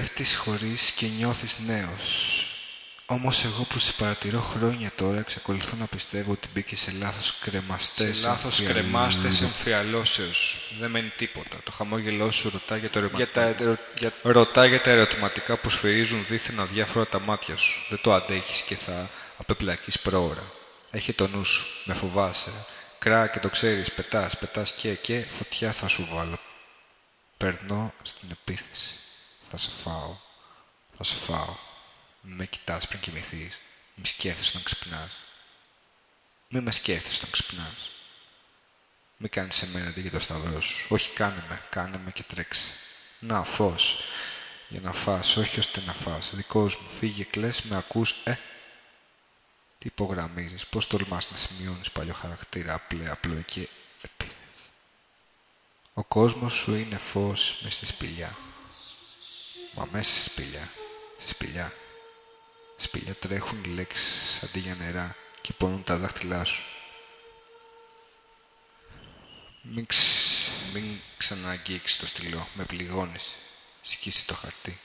Πέφτεις χωρίς και νιώθεις νέος. Όμως εγώ που σε παρατηρώ χρόνια τώρα εξακολουθώ να πιστεύω ότι μπήκε σε λάθος κρεμαστές Σε λάθος εμφιαλ- κρεμάστες εμφιαλώσεως. Δεν μένει τίποτα. Το χαμόγελό σου ρωτά για, το ερεμα- Για τα ετερο- για... ρωτά για τα ερωτηματικά που σφυρίζουν δίθεν αδιάφορα τα μάτια σου. Δεν το αντέχεις και θα απεπλακείς πρόωρα. Έχει το νου σου. Με φοβάσαι. Κρά και το ξέρεις. Πετάς, πετάς και και φωτιά θα σου βάλω. Περνώ στην επίθεση. Θα σε φάω. Θα σε φάω. Μη με κοιτάς πριν κοιμηθείς. Μη σκέφτεσαι να ξυπνάς. Μη με σκέφτεσαι να ξυπνάς. Μη κάνεις εμένα αντί για το σταυρό σου. Όχι κάνε με. Κάνε με και τρέξε. Να φως. Για να φας. Όχι ώστε να φας. Δικός μου. Φύγε κλαις. Με ακούς. Ε. Τι υπογραμμίζεις. Πώς τολμάς να σημειώνεις παλιό χαρακτήρα. Απλέ. Απλό και επίθεση. Ο κόσμος σου είναι φως μες στη σπηλιά. Μα μέσα στη σπηλιά. Στη σπηλιά. Στη σπηλιά τρέχουν οι λέξεις αντί για νερά και πονούν τα δάχτυλά σου. Μην, ξ... Μην ξαναγγίξεις το στυλό. Με πληγώνεις. Σκίσε το χαρτί.